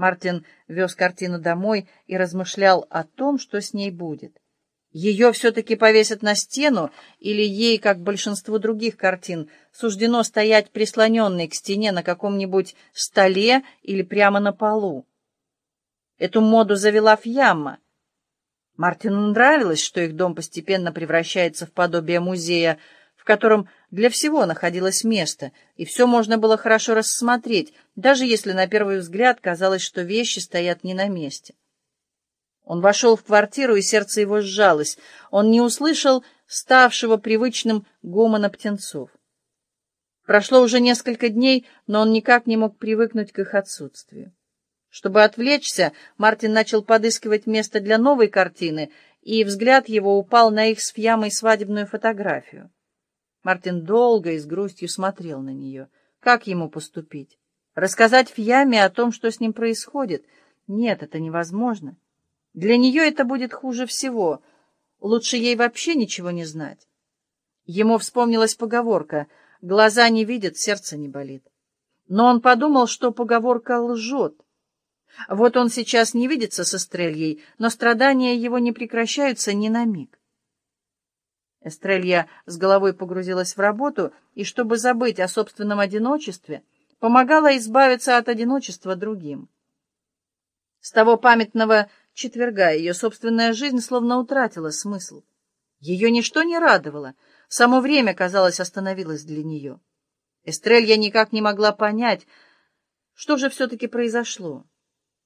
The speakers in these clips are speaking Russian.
Мартин вез картину домой и размышлял о том, что с ней будет. Ее все-таки повесят на стену, или ей, как большинству других картин, суждено стоять прислоненной к стене на каком-нибудь столе или прямо на полу. Эту моду завела Фьямма. Мартину нравилось, что их дом постепенно превращается в подобие музея, в котором для всего находилось место, и все можно было хорошо рассмотреть, даже если на первый взгляд казалось, что вещи стоят не на месте. Он вошел в квартиру, и сердце его сжалось. Он не услышал ставшего привычным гомона птенцов. Прошло уже несколько дней, но он никак не мог привыкнуть к их отсутствию. Чтобы отвлечься, Мартин начал подыскивать место для новой картины, и взгляд его упал на их с Фьямой свадебную фотографию. Мартин долго и с грустью смотрел на нее. Как ему поступить? Рассказать Фьяме о том, что с ним происходит? Нет, это невозможно. Для нее это будет хуже всего. Лучше ей вообще ничего не знать. Ему вспомнилась поговорка «Глаза не видят, сердце не болит». Но он подумал, что поговорка лжет. Вот он сейчас не видится со Эстрельей, но страдания его не прекращаются ни на миг. Эстрелья с головой погрузилась в работу, и, чтобы забыть о собственном одиночестве, помогала избавиться от одиночества другим. С того памятного четверга ее собственная жизнь словно утратила смысл. Ее ничто не радовало, само время, казалось, остановилось для нее. Эстрелья никак не могла понять, что же все-таки произошло.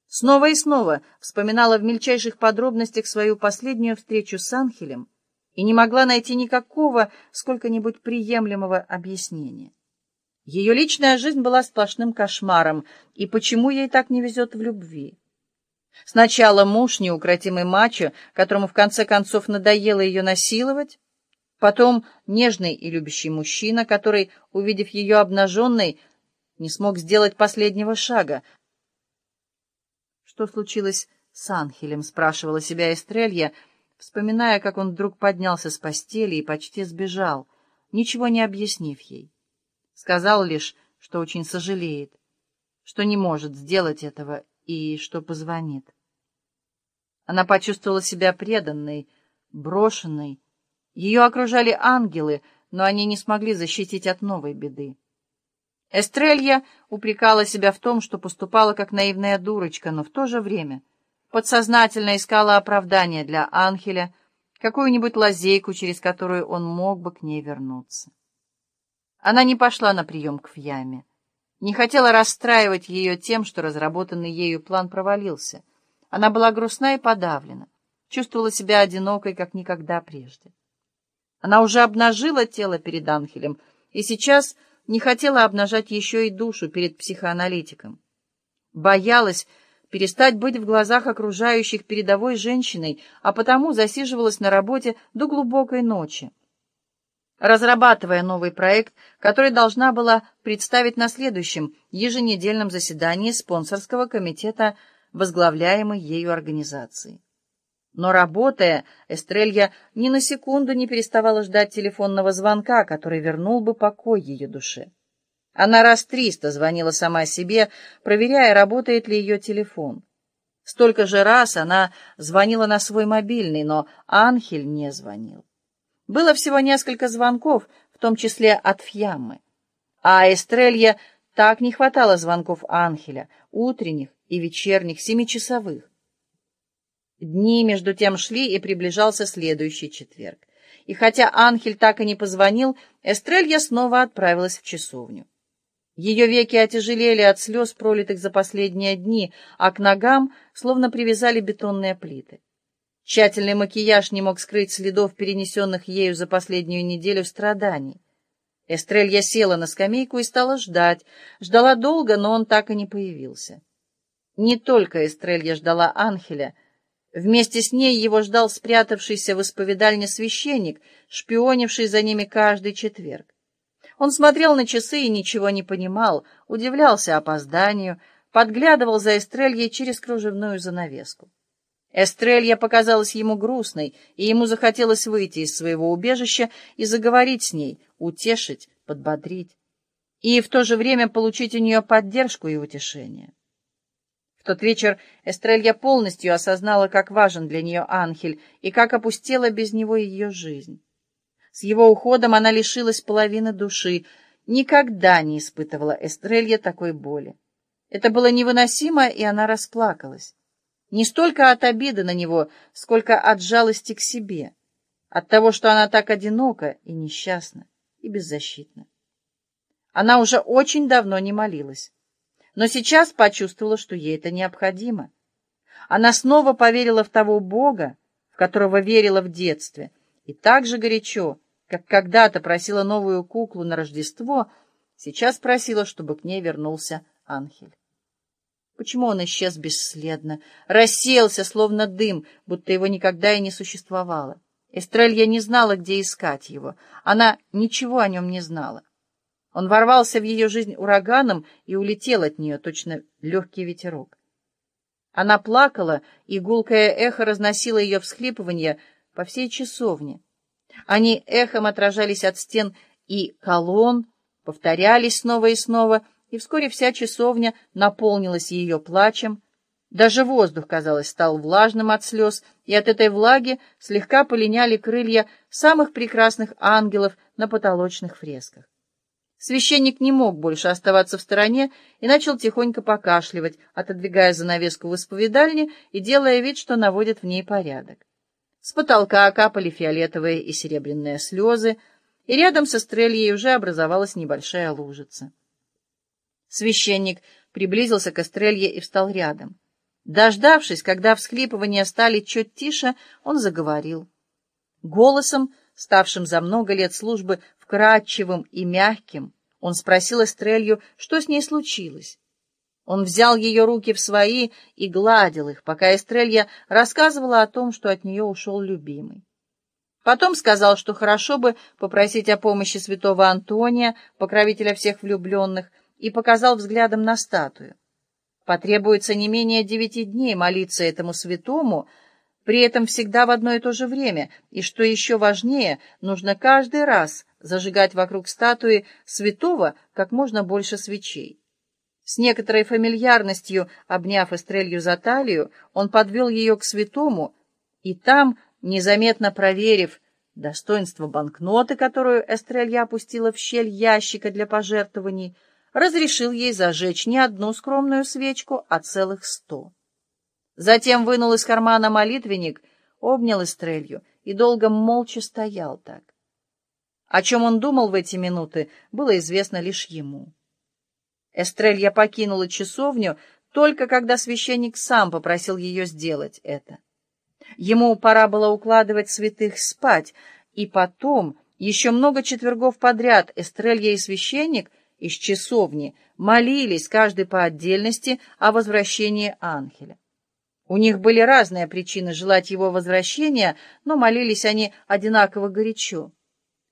Снова и снова вспоминала в мельчайших подробностях свою последнюю встречу с Анхелем и не могла найти никакого сколько-нибудь приемлемого объяснения. Ее личная жизнь была сплошным кошмаром, и почему ей так не везет в любви? Сначала муж, неукротимый мачо, которому в конце концов надоело ее насиловать, потом нежный и любящий мужчина, который, увидев ее обнаженной, не смог сделать последнего шага. «Что случилось с Анхелем?» — спрашивала себя Эстрелья, вспоминая, как он вдруг поднялся с постели и почти сбежал, ничего не объяснив ей. Сказал лишь, что очень сожалеет, что не может сделать этого и что позвонит. Она почувствовала себя преданной, брошенной. Ее окружали ангелы, но они не смогли защитить от новой беды. Эстрелья упрекала себя в том, что поступала как наивная дурочка, но в то же время подсознательно искала оправдание для Анхеля, какую-нибудь лазейку, через которую он мог бы к ней вернуться. Она не пошла на прием к Фьяме не хотела расстраивать ее тем, что разработанный ею план провалился. Она была грустна и подавлена, чувствовала себя одинокой, как никогда прежде. Она уже обнажила тело перед Анхелем и сейчас не хотела обнажать еще и душу перед психоаналитиком. Боялась перестать быть в глазах окружающих передовой женщиной, а потому засиживалась на работе до глубокой ночи разрабатывая новый проект, который должна была представить на следующем еженедельном заседании спонсорского комитета, возглавляемой ею организации. Но работая, Эстрелья ни на секунду не переставала ждать телефонного звонка, который вернул бы покой ее душе. Она раз триста звонила сама себе, проверяя, работает ли ее телефон. Столько же раз она звонила на свой мобильный, но Анхель не звонил. Было всего несколько звонков, в том числе от Фьяммы. А Эстрелье так не хватало звонков Анхеля, утренних и вечерних, семичасовых. Дни между тем шли, и приближался следующий четверг. И хотя Анхель так и не позвонил, Эстрелья снова отправилась в часовню. Ее веки отяжелели от слез, пролитых за последние дни, а к ногам словно привязали бетонные плиты. Тщательный макияж не мог скрыть следов, перенесенных ею за последнюю неделю страданий. Эстрелья села на скамейку и стала ждать. Ждала долго, но он так и не появился. Не только Эстрелья ждала Анхеля. Вместе с ней его ждал спрятавшийся в исповедальне священник, шпионивший за ними каждый четверг. Он смотрел на часы и ничего не понимал, удивлялся опозданию, подглядывал за Эстрельей через кружевную занавеску. Эстрелья показалась ему грустной, и ему захотелось выйти из своего убежища и заговорить с ней, утешить, подбодрить, и в то же время получить у нее поддержку и утешение. В тот вечер Эстрелья полностью осознала, как важен для нее Анхель и как опустела без него ее жизнь. С его уходом она лишилась половины души. Никогда не испытывала Эстрелья такой боли. Это было невыносимо, и она расплакалась. Не столько от обиды на него, сколько от жалости к себе, от того, что она так одинока и несчастна, и беззащитна. Она уже очень давно не молилась, но сейчас почувствовала, что ей это необходимо. Она снова поверила в того Бога, в которого верила в детстве, и так же горячо, как когда-то просила новую куклу на Рождество, сейчас просила, чтобы к ней вернулся Анхель. Почему он исчез бесследно, рассеялся, словно дым, будто его никогда и не существовало? Эстрелья не знала, где искать его. Она ничего о нем не знала. Он ворвался в ее жизнь ураганом и улетел от нее, точно легкий ветерок. Она плакала, и гулкое эхо разносило ее всхлипывание по всей часовне. Они эхом отражались от стен и колонн, повторялись снова и снова, и вскоре вся часовня наполнилась ее плачем. Даже воздух, казалось, стал влажным от слез, и от этой влаги слегка полиняли крылья самых прекрасных ангелов на потолочных фресках. Священник не мог больше оставаться в стороне и начал тихонько покашливать, отодвигая занавеску в исповедальне и делая вид, что наводит в ней порядок. С потолка капали фиолетовые и серебряные слезы, и рядом со стрельей уже образовалась небольшая лужица. Священник приблизился к Эстрелье и встал рядом. Дождавшись, когда всхлипывания стали чуть тише, он заговорил. Голосом, ставшим за много лет службы вкрадчивым и мягким, он спросил Эстрелью, что с ней случилось. Он взял ее руки в свои и гладил их, пока Эстрелья рассказывала о том, что от нее ушел любимый. Потом сказал, что хорошо бы попросить о помощи святого Антония, покровителя всех влюбленных, и показал взглядом на статую. Потребуется не менее девяти дней молиться этому святому, при этом всегда в одно и то же время, и, что еще важнее, нужно каждый раз зажигать вокруг статуи святого как можно больше свечей. С некоторой фамильярностью, обняв Эстрелью за талию, он подвел ее к святому, и там, незаметно проверив достоинство банкноты, которую Эстрелья опустила в щель ящика для пожертвований, разрешил ей зажечь не одну скромную свечку, а целых сто. Затем вынул из кармана молитвенник, обнял Эстрелью и долго молча стоял так. О чем он думал в эти минуты, было известно лишь ему. Эстрелья покинула часовню только когда священник сам попросил ее сделать это. Ему пора было укладывать святых спать, и потом, еще много четвергов подряд, Эстрелья и священник — из часовни молились каждый по отдельности о возвращении Анхеля. У них были разные причины желать его возвращения, но молились они одинаково горячо.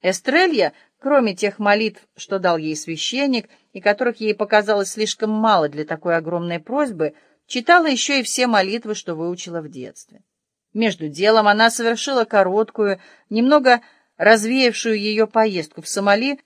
Эстрелья, кроме тех молитв, что дал ей священник, и которых ей показалось слишком мало для такой огромной просьбы, читала еще и все молитвы, что выучила в детстве. Между делом она совершила короткую, немного развеявшую ее поездку в Сомали,